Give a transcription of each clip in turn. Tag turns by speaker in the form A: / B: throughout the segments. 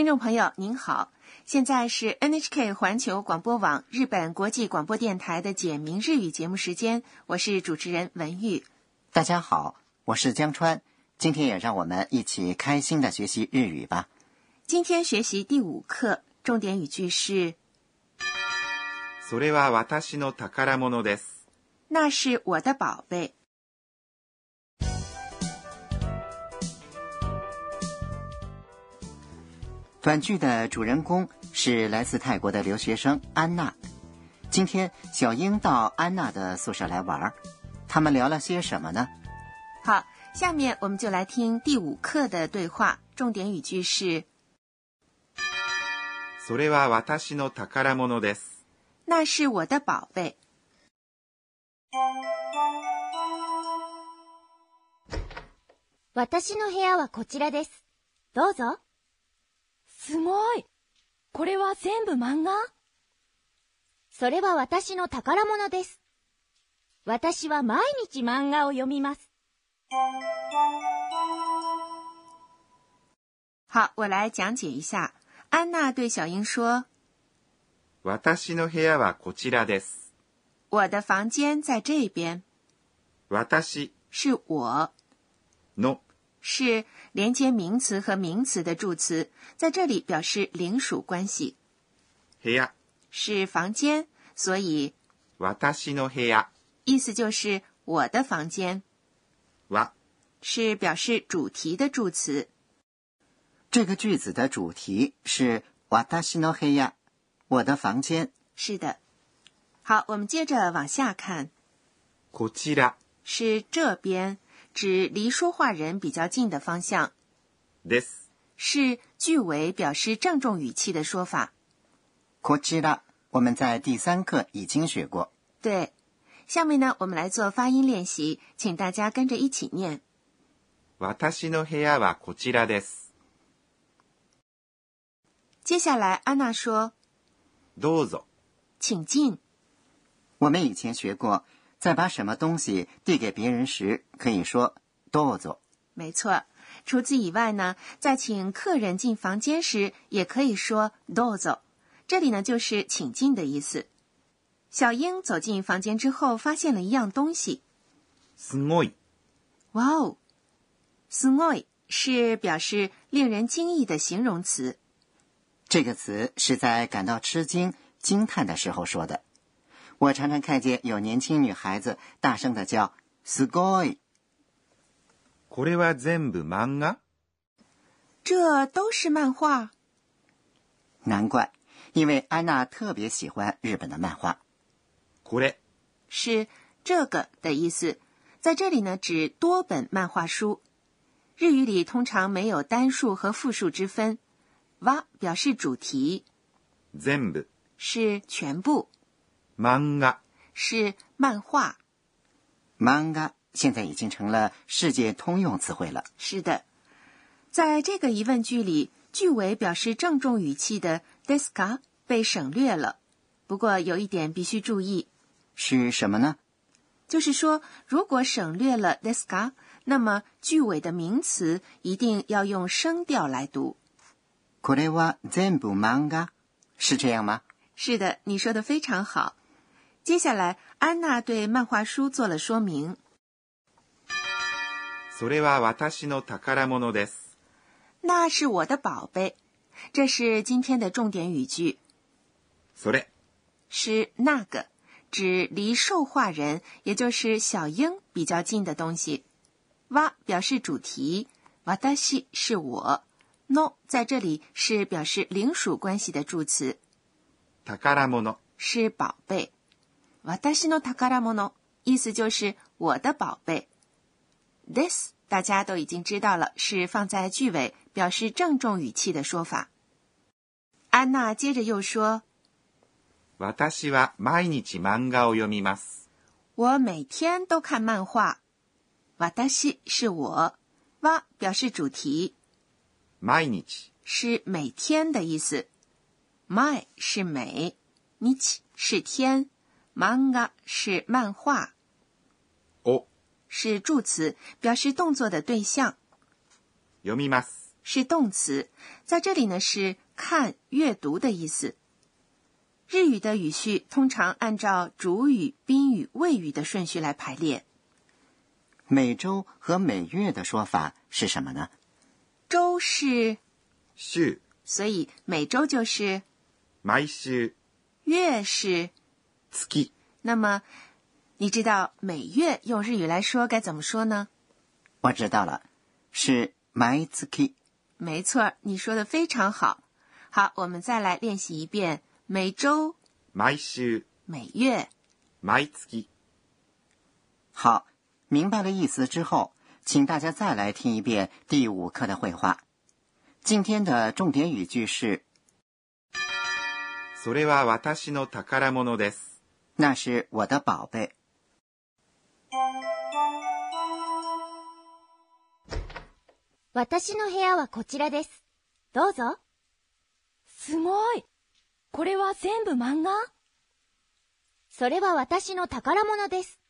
A: 听众朋友您好，现在是 NHK 环球广播网日本国际广播电台的简明日语节目时间，我是主持人文玉。
B: 大家好，我是江川，今天也让我们一起开心的学习日语吧。
A: 今天学习第五课，重点语句是
C: それは私の宝物です。
A: “那是我的宝贝 」
B: 短剧的主人公是来自泰国的留学生安娜。今天小英到安娜的宿舍来玩儿，他们聊了些什么呢？”。
A: 好，下面我们就来听第五课的对话，重点语句是
C: それは私の宝物です。
A: “那是我的宝贝
D: 私の部屋はこちらです。どうぞ。
E: すごいこれは全部漫画？
D: それは私の宝物です。私は毎日漫画を読みます。”。
A: 好，我来讲解一下。安娜对小英说
C: 私の部屋はこちらです。：“
A: 我的房间在这边，
C: 私
A: 是我。”
C: の
A: 是连接名词和名词的助词，在这里表示领属关系，
C: 部屋、
A: 是房间，所以
C: 私の部屋
A: 意思就是我的房间，
C: は
A: 是表示主题的助词。
B: 这个句子的主题是“瓦达西诺黑亚”，我的房间。
A: 是的。好，我们接着往下看，
C: こちら
A: 是这边， 指离说话人比较近的方向，
C: です。
A: 是句尾表示郑重语气的说法。
B: こちら，我们在第三课已经学过。
A: 对，下面呢，我们来做发音练习，请大家跟着一起念。
C: 私の部屋はこちらです。
A: 接下来，安娜说
C: どうぞ。：“
A: 请进。”
B: 我们以前学过， 在把什么东西递给别人时，可以说“どうぞ
A: 没错。除此以外呢，在请客人进房间时，也可以说 “do zo”，这里呢就是请进的意思。小英走进房间之后，发现了一样东西。
C: すごい。
A: 哇哦，すごい是表示令人惊异的形容词。”。
B: 这个词是在感到吃惊、惊叹的时候说的。 我常常看见有年轻女孩子大声的叫“すごい
C: これは全部漫画
A: 这都是漫画。”，
B: 难怪，因为安娜特别喜欢日本的漫画。
C: これ
A: 是这个的意思，在这里呢指多本漫画书。日语里通常没有单数和复数之分，哇表示主题
C: 全部
A: 是全部，
C: 漫画
A: 是漫画。
B: 漫画现在已经成了世界通用词汇了。
A: 是的，在这个疑问句里，句尾表示郑重语气的 deska 被省略了。不过有一点必须注意，
B: 是什么呢？
A: 就是说，如果省略了 deska，那么句尾的名词一定要用声调来读。
B: これは全部漫画，是这样吗？
A: 是的，你说的非常好。 接下来，安娜对漫画书做了说明。
C: それは私の宝物です。
A: 那是我的宝贝，这是今天的重点语句，
C: それ
A: 是那个指离受话人，也就是小英比较近的东西。哇表示主题，私是我，no 在这里是表示领属关系的助词，
C: 宝物
A: 是宝贝。 私の宝物意思就是我的宝贝。this 大家都已经知道了，是放在句尾表示郑重语气的说法。安娜接着又说
C: 私は毎日漫画を読みます。：“
A: 我每天都看漫画。”私是我，哇表示主题，
C: 毎日
A: 是每天的意思。my 是每，日是天 ，manga 是漫画，
C: を
A: 是助词，表示动作的对象。
C: 読みます。
A: 是动词，在这里呢是看、阅读的意思。日语的语序通常按照主语、宾语、谓语的顺序来排列。
B: 每周和每月的说法是什么呢？
A: 周是，
C: 週、
A: 所以每周就是；
C: 毎週、
A: 月是。
C: 月、
A: 那么，你知道每月用日语来说该怎么说呢？
B: 我知道了，是 my z k
A: 没错，你说的非常好。好，我们再来练习一遍：每周、
C: 毎週、
A: 每月。
C: 毎月。
B: 好，明白了意思之后，请大家再来听一遍第五课的绘画。今天的重点语句是
C: それは私の宝物です。：“
B: 那是我的宝贝。
D: 私の部屋はこちらです。どうぞ。
E: すごい。これは全部漫画
D: それは私の宝物です。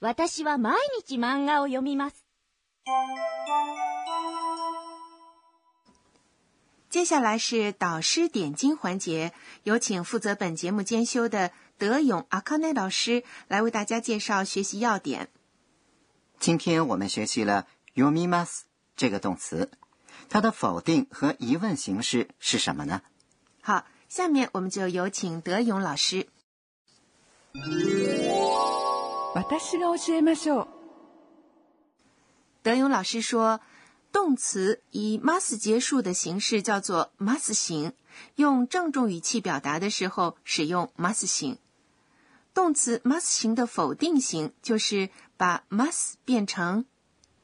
D: 私は毎日漫画を読みます。
A: 接下来是导师点睛环节，有请负责本节目监修的 德勇阿康内老师来为大家介绍学习要点。
B: 今天我们学习了 yomimas 这个动词，它的否定和疑问形式是什么呢？
A: 好，下面我们就有请德勇老师。
F: 私が教えましょう。
A: 德勇老师说，动词以 mas 结束的形式叫做 mas 形，用郑重语气表达的时候使用 mas 形。 动词 mas 形的否定型就是把 mas 变成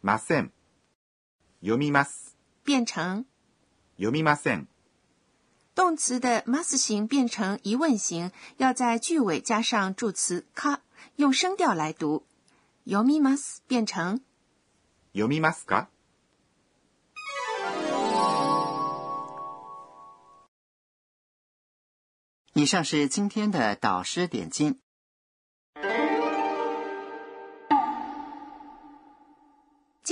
C: ません。読みます。
A: 变成
C: 読みません。
A: 动词的 mas 形变成疑问型，要在句尾加上助词 ka，用声调来读。読みます变成
C: 読みますか
B: 以上是今天的导师点睛。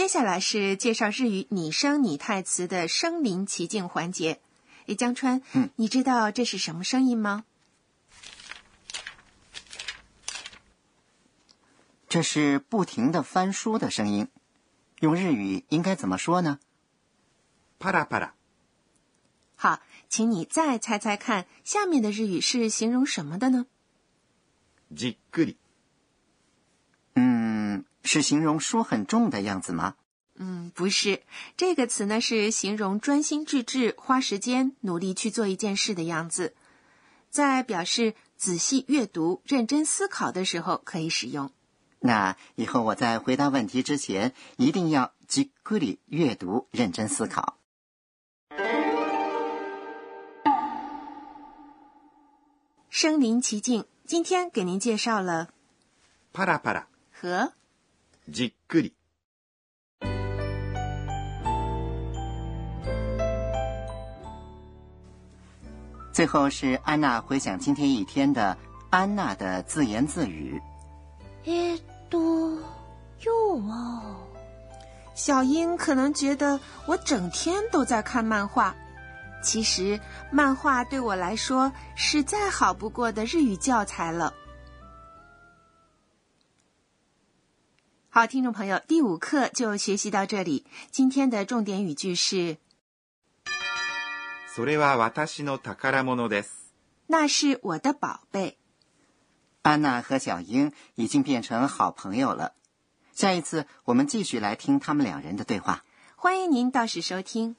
A: 接下来是介绍日语拟声拟态词的身临其境环节。诶，江川，
B: 嗯，
A: 你知道这是什么声音吗？
B: 这是不停的翻书的声音，用日语应该怎么说呢？
C: パラパラ。
A: 好，请你再猜猜看，下面的日语是形容什么的呢？
C: じっくり。
B: 嗯，是形容书很重的样子吗？
A: 嗯，不是，这个词呢是形容专心致志、花时间努力去做一件事的样子，在表示仔细阅读、认真思考的时候可以使用。
B: 那以后我在回答问题之前，一定要じっくり阅读、认真思考。
A: 身临其境，今天给您介绍了
C: パラパラ。
A: 和
C: じっくり。
B: 最后是安娜回想今天一天的安娜的自言自语。
D: えーっと、今日は、
A: 小英可能觉得我整天都在看漫画，其实漫画对我来说是再好不过的日语教材了。 好，听众朋友，第五课就学习到这里。今天的重点语句是：
C: それは私の宝物です。
A: 那是我的宝贝。
B: 安娜和小英已经变成好朋友了。下一次我们继续来听他们两人的对话。
A: 欢迎您到时收听。